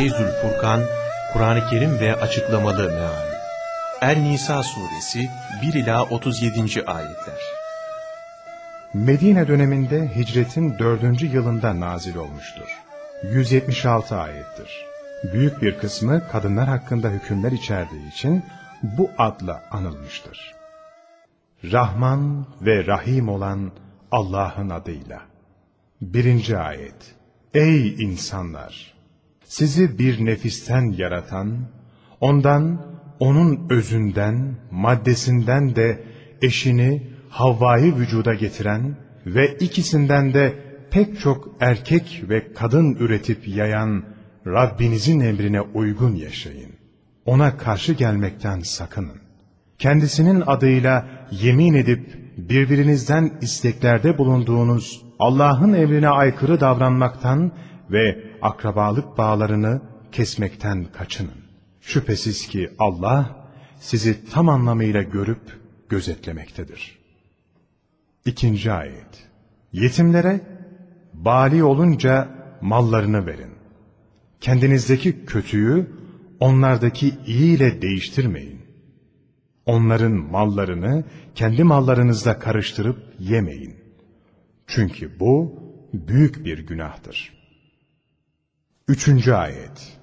Feyzül Furkan, Kur'an-ı Kerim ve açıklamalı meali. El-Nisa suresi 1 ila 37. ayetler. Medine döneminde hicretin dördüncü yılında nazil olmuştur. 176 ayettir. Büyük bir kısmı kadınlar hakkında hükümler içerdiği için bu adla anılmıştır. Rahman ve Rahim olan Allah'ın adıyla. Birinci ayet. Ey insanlar! Sizi bir nefisten yaratan, ondan, onun özünden, maddesinden de eşini, Havva'yı vücuda getiren ve ikisinden de pek çok erkek ve kadın üretip yayan Rabbinizin emrine uygun yaşayın. Ona karşı gelmekten sakının. Kendisinin adıyla yemin edip birbirinizden isteklerde bulunduğunuz Allah'ın emrine aykırı davranmaktan ve akrabalık bağlarını kesmekten kaçının. Şüphesiz ki Allah sizi tam anlamıyla görüp gözetlemektedir. İkinci ayet. Yetimlere bali olunca mallarını verin. Kendinizdeki kötüyü onlardaki iyi ile değiştirmeyin. Onların mallarını kendi mallarınızla karıştırıp yemeyin. Çünkü bu büyük bir günahtır. Üçüncü ayet.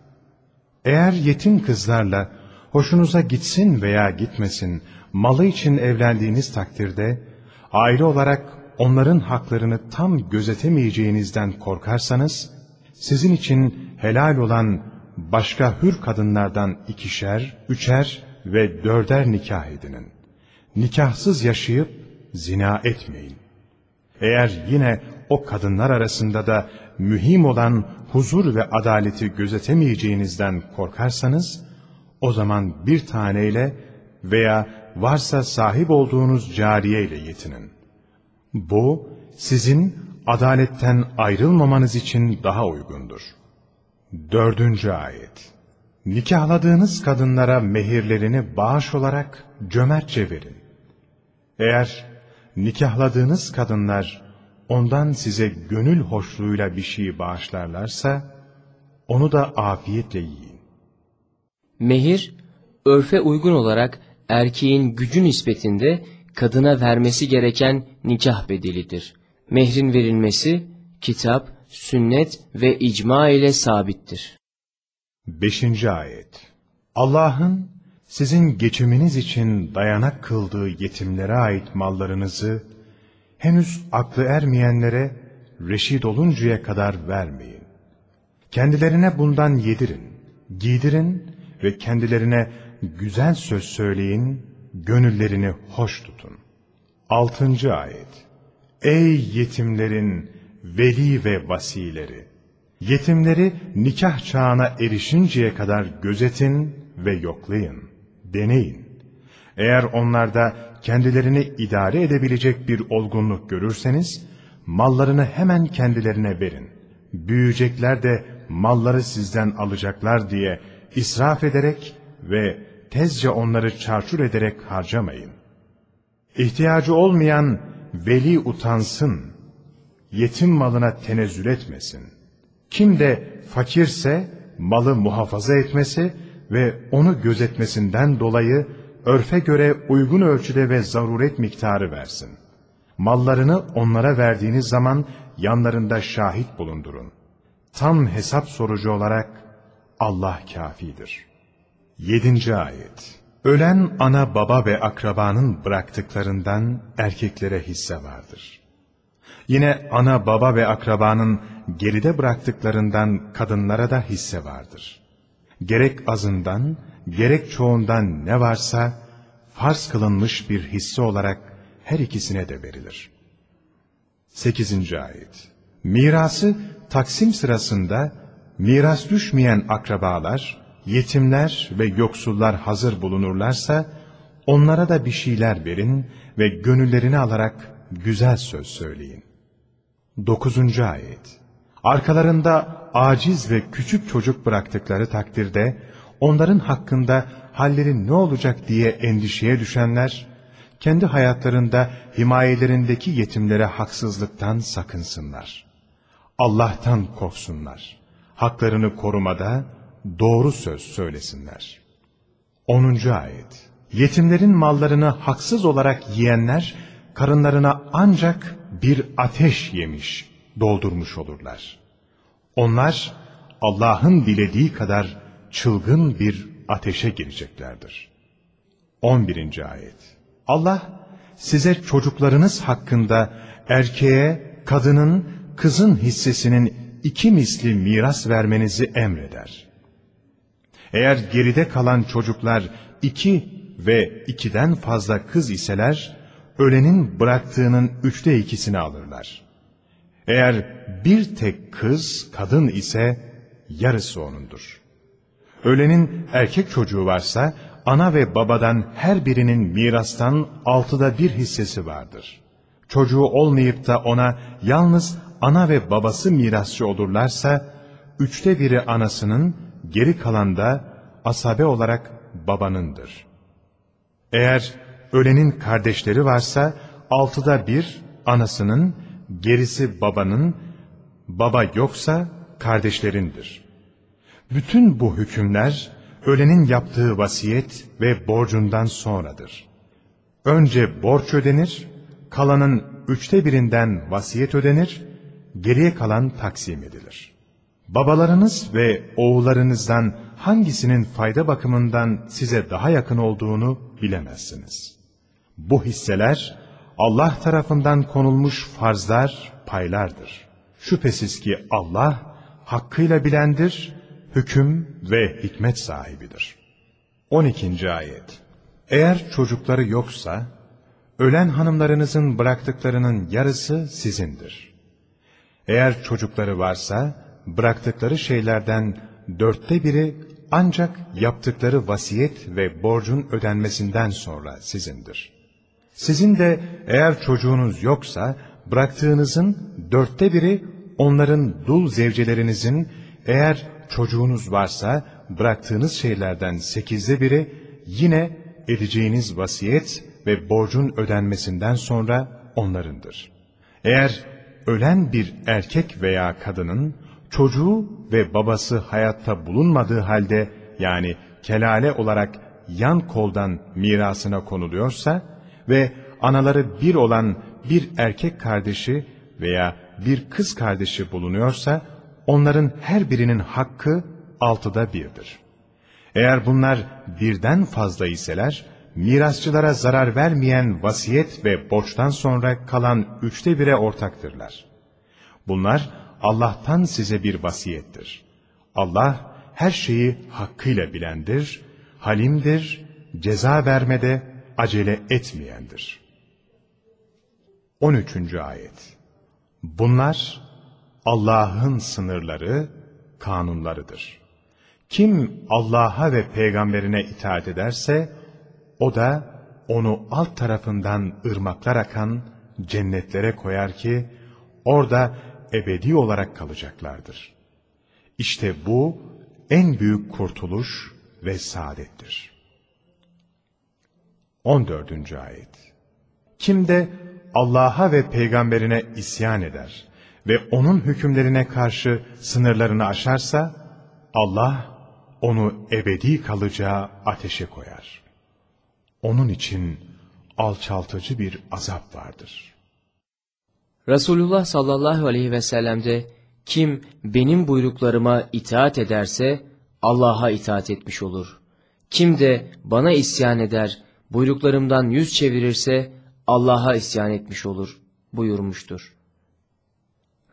Eğer yetim kızlarla hoşunuza gitsin veya gitmesin malı için evlendiğiniz takdirde aile olarak onların haklarını tam gözetemeyeceğinizden korkarsanız, sizin için helal olan başka hür kadınlardan ikişer, üçer ve dörder nikah edinin. Nikahsız yaşayıp zina etmeyin. Eğer yine o kadınlar arasında da mühim olan huzur ve adaleti gözetemeyeceğinizden korkarsanız, o zaman bir taneyle veya varsa sahip olduğunuz cariye ile yetinin. Bu, sizin adaletten ayrılmamanız için daha uygundur. Dördüncü ayet Nikahladığınız kadınlara mehirlerini bağış olarak cömertçe verin. Eğer nikahladığınız kadınlar ondan size gönül hoşluğuyla bir şey bağışlarlarsa, onu da afiyetle yiyin. Mehir, örfe uygun olarak erkeğin gücü nispetinde kadına vermesi gereken nikah bedelidir. Mehrin verilmesi, kitap, sünnet ve icma ile sabittir. Beşinci ayet Allah'ın sizin geçiminiz için dayanak kıldığı yetimlere ait mallarınızı henüz aklı ermeyenlere reşit oluncaya kadar vermeyin. Kendilerine bundan yedirin, giydirin ve kendilerine güzel söz söyleyin, gönüllerini hoş tutun. Altıncı ayet Ey yetimlerin veli ve vasileri! Yetimleri nikah çağına erişinceye kadar gözetin ve yoklayın, deneyin. Eğer onlarda kendilerini idare edebilecek bir olgunluk görürseniz, mallarını hemen kendilerine verin. Büyüyecekler de malları sizden alacaklar diye israf ederek ve tezce onları çarçur ederek harcamayın. İhtiyacı olmayan veli utansın, yetim malına tenezzül etmesin. Kim de fakirse malı muhafaza etmesi ve onu gözetmesinden dolayı örfe göre uygun ölçüde ve zaruret miktarı versin. Mallarını onlara verdiğiniz zaman yanlarında şahit bulundurun. Tam hesap sorucu olarak Allah kafidir. Yedinci ayet Ölen ana baba ve akrabanın bıraktıklarından erkeklere hisse vardır. Yine ana baba ve akrabanın geride bıraktıklarından kadınlara da hisse vardır. Gerek azından, gerek çoğundan ne varsa farz kılınmış bir hisse olarak her ikisine de verilir. 8. ayet Mirası taksim sırasında miras düşmeyen akrabalar, yetimler ve yoksullar hazır bulunurlarsa, onlara da bir şeyler verin ve gönüllerini alarak güzel söz söyleyin. 9. ayet Arkalarında aciz ve küçük çocuk bıraktıkları takdirde, onların hakkında halleri ne olacak diye endişeye düşenler, kendi hayatlarında himayelerindeki yetimlere haksızlıktan sakınsınlar. Allah'tan korksunlar. Haklarını korumada, doğru söz söylesinler. 10. Ayet Yetimlerin mallarını haksız olarak yiyenler, karınlarına ancak bir ateş yemiş, doldurmuş olurlar. Onlar, Allah'ın dilediği kadar çılgın bir ateşe gireceklerdir. 11. Ayet Allah, size çocuklarınız hakkında erkeğe, kadının, kızın hissesinin iki misli miras vermenizi emreder. Eğer geride kalan çocuklar iki ve ikiden fazla kız iseler, ölenin bıraktığının üçte ikisini alırlar. Eğer bir tek kız, kadın ise yarısı onundur. Ölenin erkek çocuğu varsa, ana ve babadan her birinin mirastan altıda bir hissesi vardır. Çocuğu olmayıp da ona yalnız ana ve babası mirasçı olurlarsa, üçte biri anasının, geri kalan da asabe olarak babanındır. Eğer ölenin kardeşleri varsa, altıda bir anasının, gerisi babanın, baba yoksa kardeşlerindir. Bütün bu hükümler, ölenin yaptığı vasiyet ve borcundan sonradır. Önce borç ödenir, kalanın üçte birinden vasiyet ödenir, geriye kalan taksim edilir. Babalarınız ve oğullarınızdan hangisinin fayda bakımından size daha yakın olduğunu bilemezsiniz. Bu hisseler Allah tarafından konulmuş farzlar, paylardır. Şüphesiz ki Allah hakkıyla bilendir, hüküm ve hikmet sahibidir. 12. Ayet Eğer çocukları yoksa, ölen hanımlarınızın bıraktıklarının yarısı sizindir. Eğer çocukları varsa, bıraktıkları şeylerden dörtte biri ancak yaptıkları vasiyet ve borcun ödenmesinden sonra sizindir. Sizin de eğer çocuğunuz yoksa, bıraktığınızın dörtte biri onların dul zevcelerinizin, eğer çocuğunuz varsa, bıraktığınız şeylerden sekizde biri yine edeceğiniz vasiyet ve borcun ödenmesinden sonra onlarındır. Eğer ölen bir erkek veya kadının çocuğu ve babası hayatta bulunmadığı halde yani kelale olarak yan koldan mirasına konuluyorsa ve anaları bir olan bir erkek kardeşi veya bir kız kardeşi bulunuyorsa onların her birinin hakkı altıda birdir. Eğer bunlar birden fazla iseler, mirasçılara zarar vermeyen vasiyet ve borçtan sonra kalan üçte bire ortaktırlar. Bunlar Allah'tan size bir vasiyettir. Allah her şeyi hakkıyla bilendir, halimdir, ceza vermede acele etmeyendir. 13. Ayet Bunlar Allah'ın sınırları, kanunlarıdır. Kim Allah'a ve peygamberine itaat ederse, o da onu alt tarafından ırmaklar akan cennetlere koyar ki, orada ebedi olarak kalacaklardır. İşte bu en büyük kurtuluş ve saadettir. 14. Ayet Kim de Allah'a ve peygamberine isyan eder ve onun hükümlerine karşı sınırlarını aşarsa, Allah onu ebedi kalacağı ateşe koyar. Onun için alçaltıcı bir azap vardır. Resulullah sallallahu aleyhi ve sellem'de kim benim buyruklarıma itaat ederse Allah'a itaat etmiş olur. Kim de bana isyan eder, buyruklarımdan yüz çevirirse Allah'a isyan etmiş olur buyurmuştur.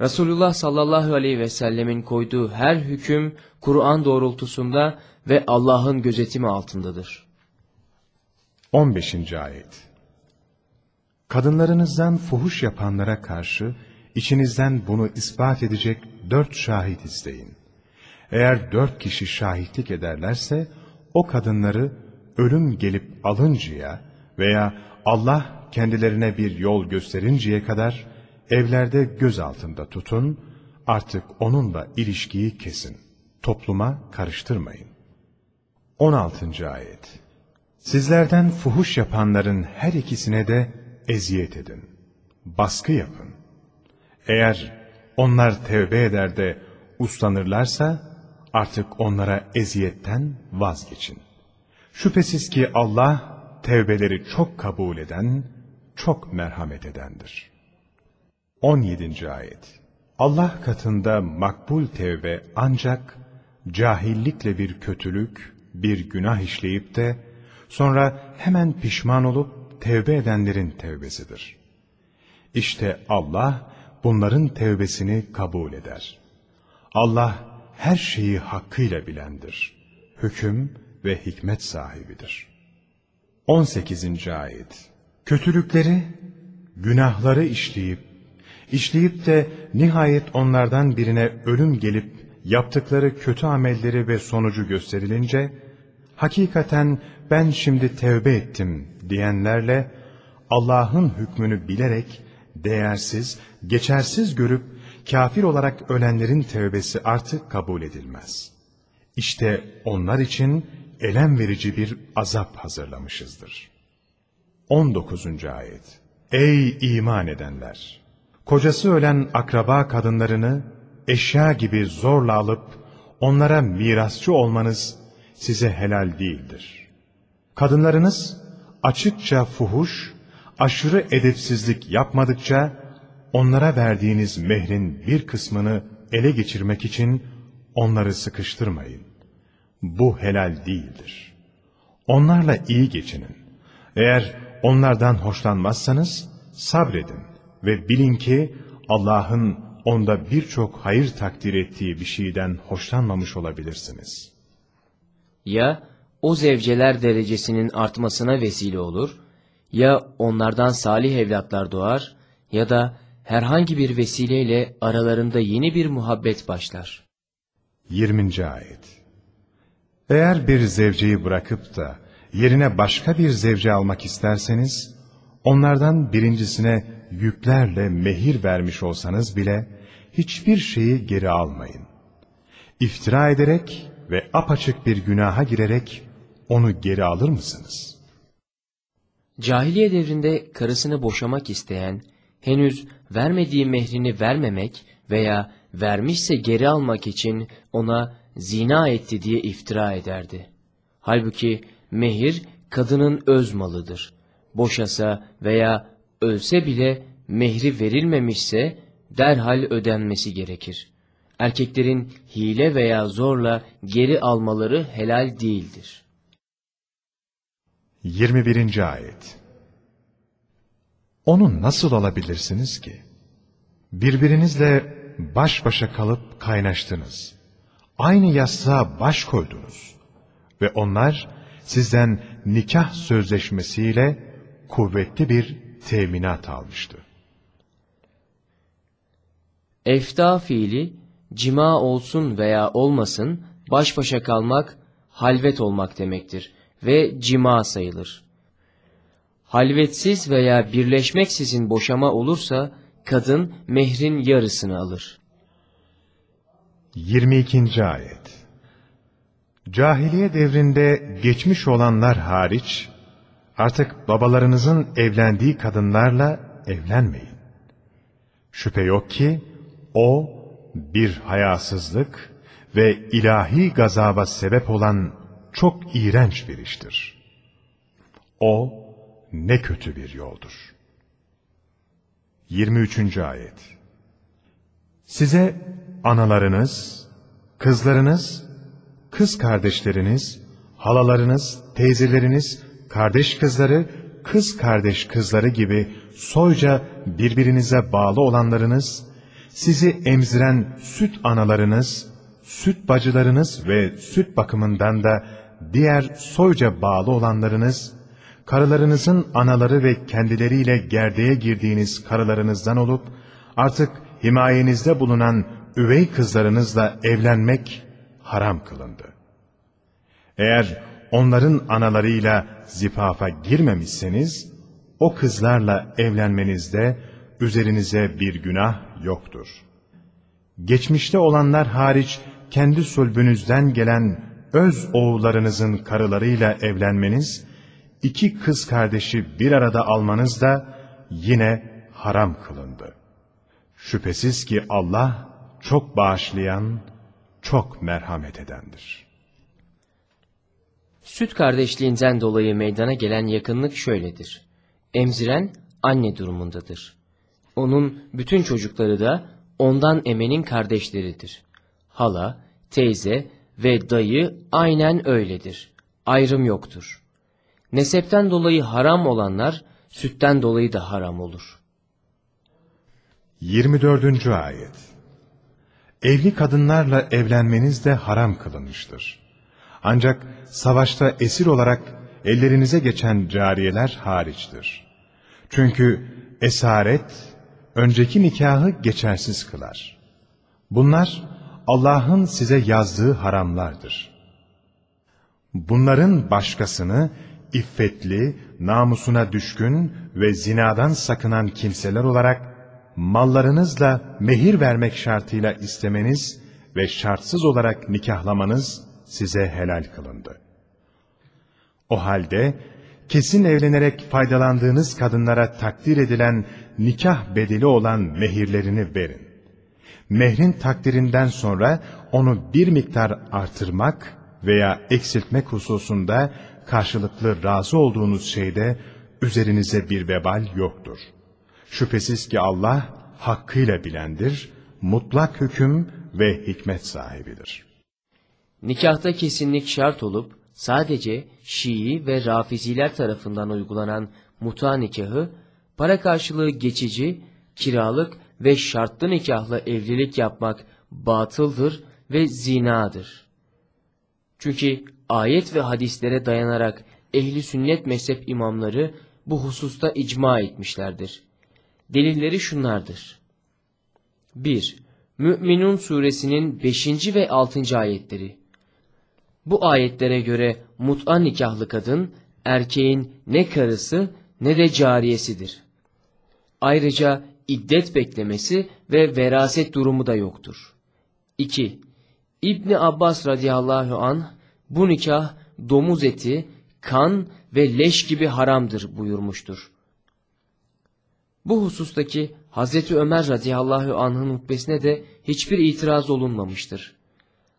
Resulullah sallallahu aleyhi ve sellemin koyduğu her hüküm Kur'an doğrultusunda ve Allah'ın gözetimi altındadır. 15. Ayet Kadınlarınızdan fuhuş yapanlara karşı içinizden bunu ispat edecek dört şahit isteyin. Eğer dört kişi şahitlik ederlerse o kadınları ölüm gelip alıncaya veya Allah kendilerine bir yol gösterinceye kadar evlerde göz altında tutun, artık onunla ilişkiyi kesin. Topluma karıştırmayın. 16. Ayet Sizlerden fuhuş yapanların her ikisine de eziyet edin. Baskı yapın. Eğer onlar tevbe eder de uslanırlarsa Artık onlara eziyetten vazgeçin. Şüphesiz ki Allah tevbeleri çok kabul eden, çok merhamet edendir. 17. Ayet Allah katında makbul tevbe ancak cahillikle bir kötülük, bir günah işleyip de sonra hemen pişman olup tevbe edenlerin tevbesidir. İşte Allah bunların tevbesini kabul eder. Allah her şeyi hakkıyla bilendir. Hüküm ve hikmet sahibidir. 18. Ayet Kötülükleri, günahları işleyip, işleyip de nihayet onlardan birine ölüm gelip yaptıkları kötü amelleri ve sonucu gösterilince, hakikaten ben şimdi tevbe ettim diyenlerle Allah'ın hükmünü bilerek değersiz, geçersiz görüp kafir olarak ölenlerin tevbesi artık kabul edilmez. İşte onlar için elem verici bir azap hazırlamışızdır. 19. Ayet Ey iman edenler! Kocası ölen akraba kadınlarını eşya gibi zorla alıp onlara mirasçı olmanız size helal değildir. Kadınlarınız açıkça fuhuş, aşırı edepsizlik yapmadıkça onlara verdiğiniz mehrin bir kısmını ele geçirmek için onları sıkıştırmayın. Bu helal değildir. Onlarla iyi geçinin. Eğer onlardan hoşlanmazsanız sabredin ve bilin ki Allah'ın onda birçok hayır takdir ettiği bir şeyden hoşlanmamış olabilirsiniz. Ya o zevceler derecesinin artmasına vesile olur, ya onlardan salih evlatlar doğar ya da herhangi bir vesileyle aralarında yeni bir muhabbet başlar. 20. Ayet Eğer bir zevceyi bırakıp da yerine başka bir zevce almak isterseniz, onlardan birincisine yüklerle mehir vermiş olsanız bile, hiçbir şeyi geri almayın. İftira ederek ve apaçık bir günaha girerek onu geri alır mısınız? Cahiliye devrinde karısını boşamak isteyen, henüz vermediği mehrini vermemek veya vermişse geri almak için ona zina etti diye iftira ederdi. Halbuki mehir kadının öz malıdır. Boşasa veya ölse bile mehri verilmemişse derhal ödenmesi gerekir. Erkeklerin hile veya zorla geri almaları helal değildir. 21. Ayet Onu nasıl alabilirsiniz ki? Birbirinizle baş başa kalıp kaynaştınız. Aynı yastığa baş koydunuz. Ve onlar sizden nikah sözleşmesiyle kuvvetli bir teminat almıştı. Efta fiili cima olsun veya olmasın baş başa kalmak halvet olmak demektir ve cima sayılır. Halvetsiz veya birleşmeksizin boşama olursa kadın mehrin yarısını alır. 22. Ayet Cahiliye devrinde geçmiş olanlar hariç, artık babalarınızın evlendiği kadınlarla evlenmeyin. Şüphe yok ki, o bir hayasızlık ve ilahi gazaba sebep olan çok iğrenç bir iştir. O ne kötü bir yoldur. 23. Ayet Size analarınız, kızlarınız, kız kardeşleriniz, halalarınız, teyzeleriniz, kardeş kızları, kız kardeş kızları gibi soyca birbirinize bağlı olanlarınız, sizi emziren süt analarınız, süt bacılarınız ve süt bakımından da diğer soyca bağlı olanlarınız, karılarınızın anaları ve kendileriyle gerdeğe girdiğiniz karılarınızdan olup, artık himayenizde bulunan üvey kızlarınızla evlenmek haram kılındı. Eğer onların analarıyla zifafa girmemişseniz, o kızlarla evlenmenizde üzerinize bir günah yoktur. Geçmişte olanlar hariç kendi sulbünüzden gelen öz oğullarınızın karılarıyla evlenmeniz, iki kız kardeşi bir arada almanız da yine haram kılındı. Şüphesiz ki Allah çok bağışlayan, çok merhamet edendir. Süt kardeşliğinden dolayı meydana gelen yakınlık şöyledir. Emziren anne durumundadır. Onun bütün çocukları da ondan emenin kardeşleridir. Hala, teyze ve dayı aynen öyledir. Ayrım yoktur. Nesepten dolayı haram olanlar sütten dolayı da haram olur. 24. Ayet Evli kadınlarla evlenmeniz de haram kılınmıştır. Ancak savaşta esir olarak ellerinize geçen cariyeler hariçtir. Çünkü esaret, önceki nikahı geçersiz kılar. Bunlar Allah'ın size yazdığı haramlardır. Bunların başkasını iffetli, namusuna düşkün ve zinadan sakınan kimseler olarak mallarınızla mehir vermek şartıyla istemeniz ve şartsız olarak nikahlamanız size helal kılındı. O halde kesin evlenerek faydalandığınız kadınlara takdir edilen nikah bedeli olan mehirlerini verin. Mehrin takdirinden sonra onu bir miktar artırmak veya eksiltmek hususunda karşılıklı razı olduğunuz şeyde üzerinize bir vebal yoktur. Şüphesiz ki Allah hakkıyla bilendir, mutlak hüküm ve hikmet sahibidir. Nikahta kesinlik şart olup sadece Şii ve Rafiziler tarafından uygulanan muta nikahı, para karşılığı geçici, kiralık ve şartlı nikahla evlilik yapmak batıldır ve zinadır. Çünkü ayet ve hadislere dayanarak ehli sünnet mezhep imamları bu hususta icma etmişlerdir. Delilleri şunlardır. 1. Mü'minun suresinin 5. ve 6. ayetleri. Bu ayetlere göre mut'a nikahlı kadın, erkeğin ne karısı ne de cariyesidir. Ayrıca iddet beklemesi ve veraset durumu da yoktur. 2. İbni Abbas radıyallahu an bu nikah domuz eti, kan ve leş gibi haramdır buyurmuştur. Bu husustaki Hazreti Ömer radıyallahu anh'ın hutbesine de hiçbir itiraz olunmamıştır.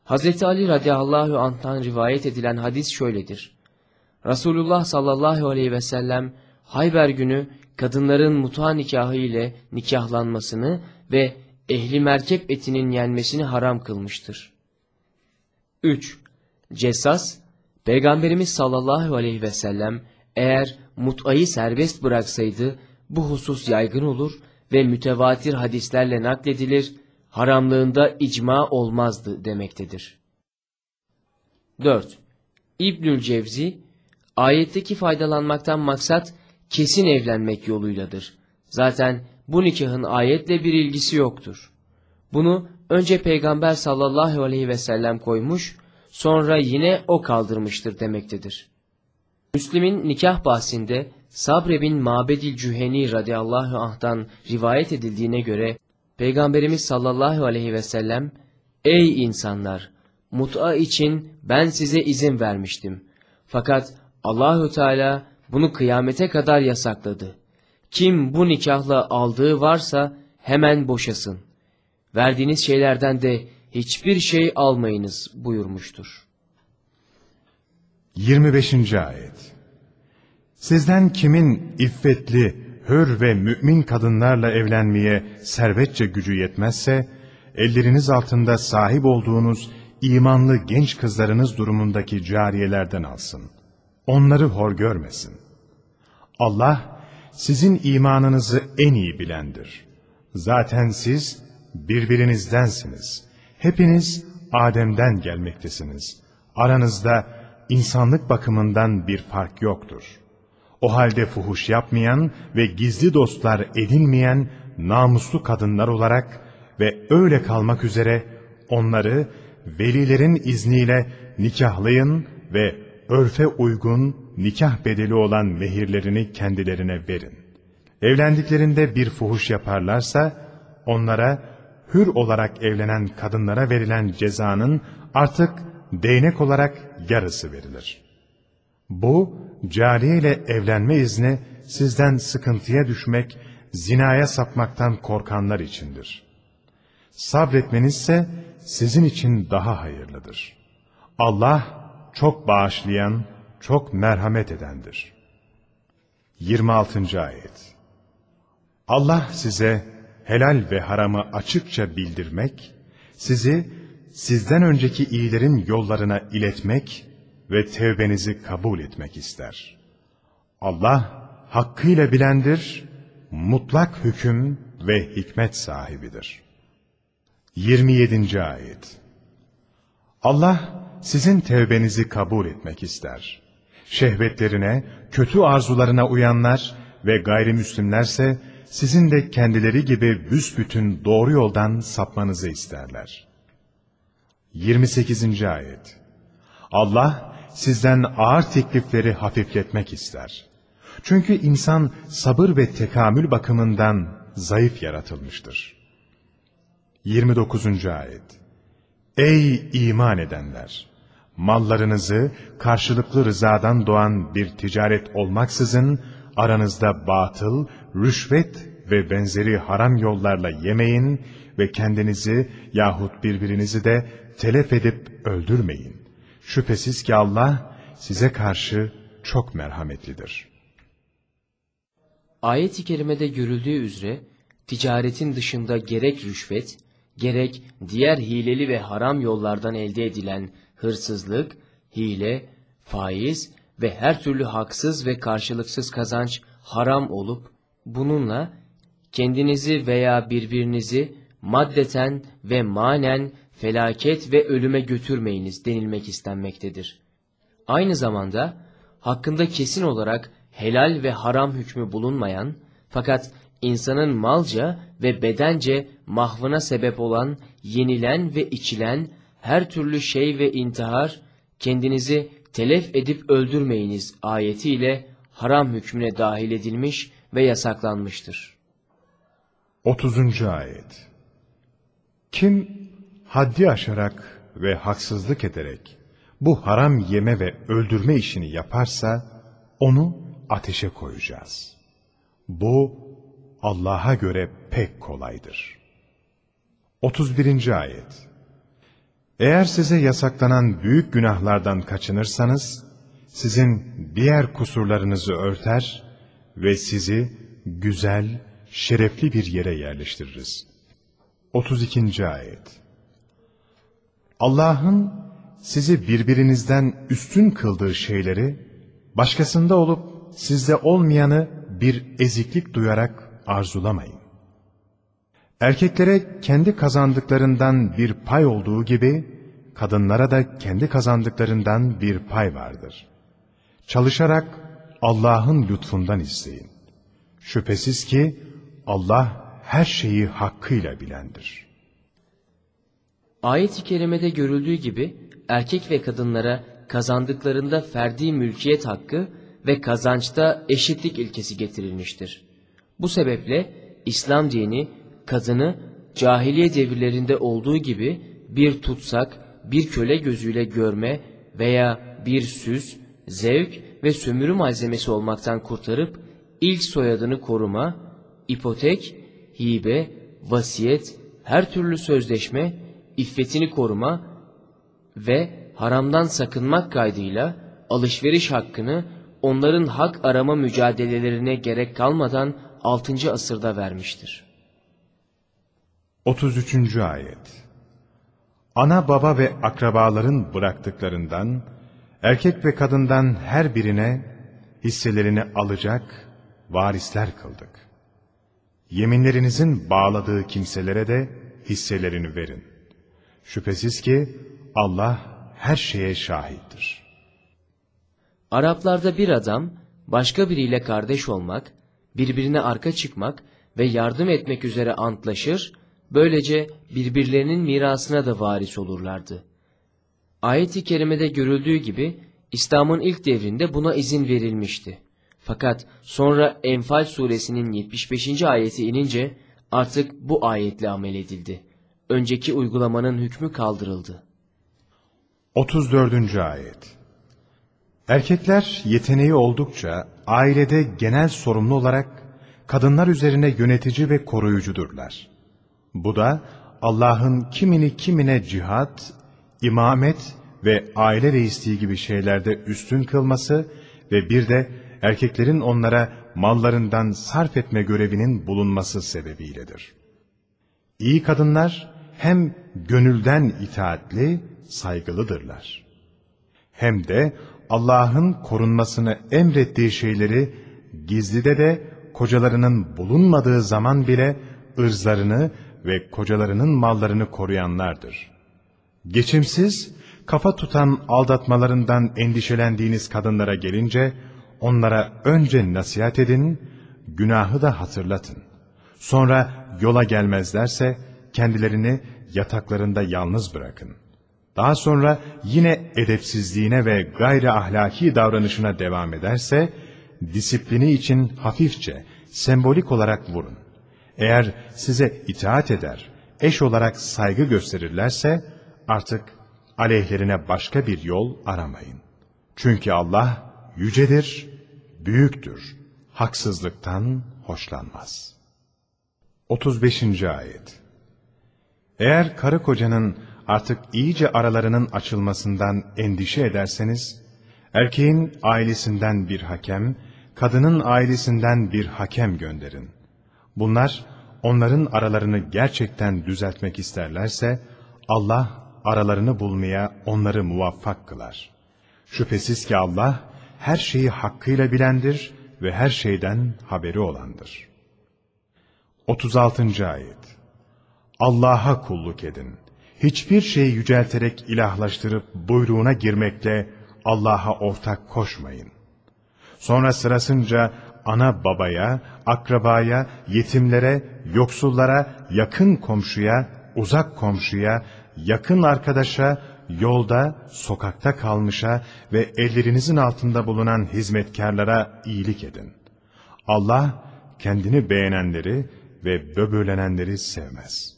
Hazreti Ali radıyallahu anh'tan rivayet edilen hadis şöyledir. Resulullah sallallahu aleyhi ve sellem Hayber günü kadınların muta nikahı ile nikahlanmasını ve ehli merkep etinin yenmesini haram kılmıştır. 3. Cessas, Peygamberimiz sallallahu aleyhi ve sellem eğer mut'ayı serbest bıraksaydı bu husus yaygın olur ve mütevatir hadislerle nakledilir, haramlığında icma olmazdı demektedir. 4. İbnül Cevzi, ayetteki faydalanmaktan maksat kesin evlenmek yoluyladır. Zaten bu nikahın ayetle bir ilgisi yoktur. Bunu önce Peygamber sallallahu aleyhi ve sellem koymuş, sonra yine o kaldırmıştır demektedir. Müslim'in nikah bahsinde Sabre bin Mabedil Cüheni radıyallahu anh'tan rivayet edildiğine göre Peygamberimiz sallallahu aleyhi ve sellem Ey insanlar! Mut'a için ben size izin vermiştim. Fakat Allahü Teala bunu kıyamete kadar yasakladı. Kim bu nikahla aldığı varsa hemen boşasın. Verdiğiniz şeylerden de hiçbir şey almayınız buyurmuştur. 25. Ayet Sizden kimin iffetli, hür ve mümin kadınlarla evlenmeye servetçe gücü yetmezse, elleriniz altında sahip olduğunuz imanlı genç kızlarınız durumundaki cariyelerden alsın. Onları hor görmesin. Allah, sizin imanınızı en iyi bilendir. Zaten siz birbirinizdensiniz. Hepiniz Adem'den gelmektesiniz. Aranızda insanlık bakımından bir fark yoktur. O halde fuhuş yapmayan ve gizli dostlar edinmeyen namuslu kadınlar olarak ve öyle kalmak üzere onları velilerin izniyle nikahlayın ve örfe uygun nikah bedeli olan mehirlerini kendilerine verin. Evlendiklerinde bir fuhuş yaparlarsa onlara hür olarak evlenen kadınlara verilen cezanın artık değnek olarak yarısı verilir. Bu, cariye ile evlenme izni sizden sıkıntıya düşmek, zinaya sapmaktan korkanlar içindir. Sabretmenizse sizin için daha hayırlıdır. Allah çok bağışlayan, çok merhamet edendir. 26. Ayet Allah size helal ve haramı açıkça bildirmek, sizi sizden önceki iyilerin yollarına iletmek ve tevbenizi kabul etmek ister. Allah hakkıyla bilendir, mutlak hüküm ve hikmet sahibidir. 27. Ayet Allah sizin tevbenizi kabul etmek ister. Şehvetlerine, kötü arzularına uyanlar ve gayrimüslimlerse sizin de kendileri gibi büsbütün doğru yoldan sapmanızı isterler. 28. Ayet Allah sizden ağır teklifleri hafifletmek ister. Çünkü insan sabır ve tekamül bakımından zayıf yaratılmıştır. 29. Ayet Ey iman edenler! Mallarınızı karşılıklı rızadan doğan bir ticaret olmaksızın aranızda batıl, rüşvet ve benzeri haram yollarla yemeyin ve kendinizi yahut birbirinizi de telef edip öldürmeyin. Şüphesiz ki Allah size karşı çok merhametlidir. Ayet-i kerimede görüldüğü üzere ticaretin dışında gerek rüşvet, gerek diğer hileli ve haram yollardan elde edilen hırsızlık, hile, faiz ve her türlü haksız ve karşılıksız kazanç haram olup bununla kendinizi veya birbirinizi maddeten ve manen felaket ve ölüme götürmeyiniz denilmek istenmektedir. Aynı zamanda hakkında kesin olarak helal ve haram hükmü bulunmayan fakat insanın malca ve bedence mahvına sebep olan yenilen ve içilen her türlü şey ve intihar kendinizi telef edip öldürmeyiniz ayetiyle haram hükmüne dahil edilmiş ve yasaklanmıştır. 30. Ayet Kim haddi aşarak ve haksızlık ederek bu haram yeme ve öldürme işini yaparsa onu ateşe koyacağız. Bu Allah'a göre pek kolaydır. 31. Ayet Eğer size yasaklanan büyük günahlardan kaçınırsanız, sizin diğer kusurlarınızı örter ve sizi güzel, şerefli bir yere yerleştiririz. 32. Ayet Allah'ın sizi birbirinizden üstün kıldığı şeyleri, başkasında olup sizde olmayanı bir eziklik duyarak arzulamayın. Erkeklere kendi kazandıklarından bir pay olduğu gibi, kadınlara da kendi kazandıklarından bir pay vardır. Çalışarak Allah'ın lütfundan isteyin. Şüphesiz ki Allah her şeyi hakkıyla bilendir. Ayet-i kerimede görüldüğü gibi erkek ve kadınlara kazandıklarında ferdi mülkiyet hakkı ve kazançta eşitlik ilkesi getirilmiştir. Bu sebeple İslam dini kadını cahiliye devirlerinde olduğu gibi bir tutsak, bir köle gözüyle görme veya bir süs, zevk ve sömürü malzemesi olmaktan kurtarıp ilk soyadını koruma, ipotek, hibe, vasiyet, her türlü sözleşme, iffetini koruma ve haramdan sakınmak kaydıyla alışveriş hakkını onların hak arama mücadelelerine gerek kalmadan 6. asırda vermiştir. 33. Ayet Ana baba ve akrabaların bıraktıklarından, erkek ve kadından her birine hisselerini alacak varisler kıldık. Yeminlerinizin bağladığı kimselere de hisselerini verin. Şüphesiz ki Allah her şeye şahittir. Araplarda bir adam başka biriyle kardeş olmak, birbirine arka çıkmak ve yardım etmek üzere antlaşır, böylece birbirlerinin mirasına da varis olurlardı. Ayet-i kerimede görüldüğü gibi İslam'ın ilk devrinde buna izin verilmişti. Fakat sonra Enfal suresinin 75. ayeti inince artık bu ayetle amel edildi. Önceki uygulamanın hükmü kaldırıldı. 34. Ayet Erkekler yeteneği oldukça ailede genel sorumlu olarak kadınlar üzerine yönetici ve koruyucudurlar. Bu da Allah'ın kimini kimine cihat, imamet ve aile reisliği gibi şeylerde üstün kılması ve bir de erkeklerin onlara mallarından sarf etme görevinin bulunması sebebiyledir. İyi kadınlar hem gönülden itaatli, saygılıdırlar. Hem de Allah'ın korunmasını emrettiği şeyleri gizlide de kocalarının bulunmadığı zaman bile ırzlarını ve kocalarının mallarını koruyanlardır. Geçimsiz, kafa tutan aldatmalarından endişelendiğiniz kadınlara gelince, onlara önce nasihat edin, günahı da hatırlatın. Sonra yola gelmezlerse kendilerini yataklarında yalnız bırakın. Daha sonra yine edepsizliğine ve gayri ahlaki davranışına devam ederse, disiplini için hafifçe, sembolik olarak vurun. Eğer size itaat eder, eş olarak saygı gösterirlerse, artık aleyhlerine başka bir yol aramayın. Çünkü Allah yücedir, büyüktür, haksızlıktan hoşlanmaz. 35. Ayet Eğer karı kocanın artık iyice aralarının açılmasından endişe ederseniz, erkeğin ailesinden bir hakem, kadının ailesinden bir hakem gönderin. Bunlar onların aralarını gerçekten düzeltmek isterlerse, Allah aralarını bulmaya onları muvaffak kılar. Şüphesiz ki Allah her şeyi hakkıyla bilendir ve her şeyden haberi olandır. 36. Ayet Allah'a kulluk edin. Hiçbir şeyi yücelterek ilahlaştırıp buyruğuna girmekle Allah'a ortak koşmayın. Sonra sırasınca ana babaya, akrabaya, yetimlere, yoksullara, yakın komşuya, uzak komşuya, yakın arkadaşa, yolda, sokakta kalmışa ve ellerinizin altında bulunan hizmetkarlara iyilik edin. Allah kendini beğenenleri ve böbürlenenleri sevmez.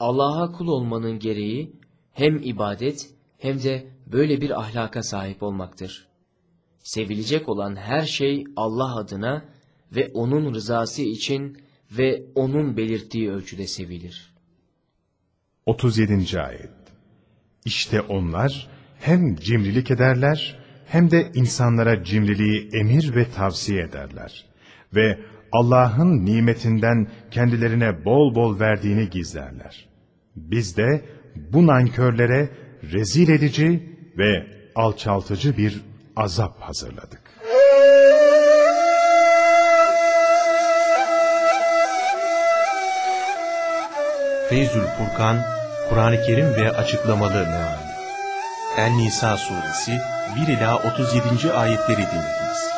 Allah'a kul olmanın gereği hem ibadet hem de böyle bir ahlaka sahip olmaktır. Sevilecek olan her şey Allah adına ve O'nun rızası için ve O'nun belirttiği ölçüde sevilir. 37. Ayet İşte onlar hem cimrilik ederler hem de insanlara cimriliği emir ve tavsiye ederler. Ve Allah'ın nimetinden kendilerine bol bol verdiğini gizlerler. Biz de bu nankörlere rezil edici ve alçaltıcı bir azap hazırladık. Feyzül Furkan, Kur'an-ı Kerim ve Açıklamalı Meali El-Nisa Suresi 1 ila 37. ayetleri dinlediniz.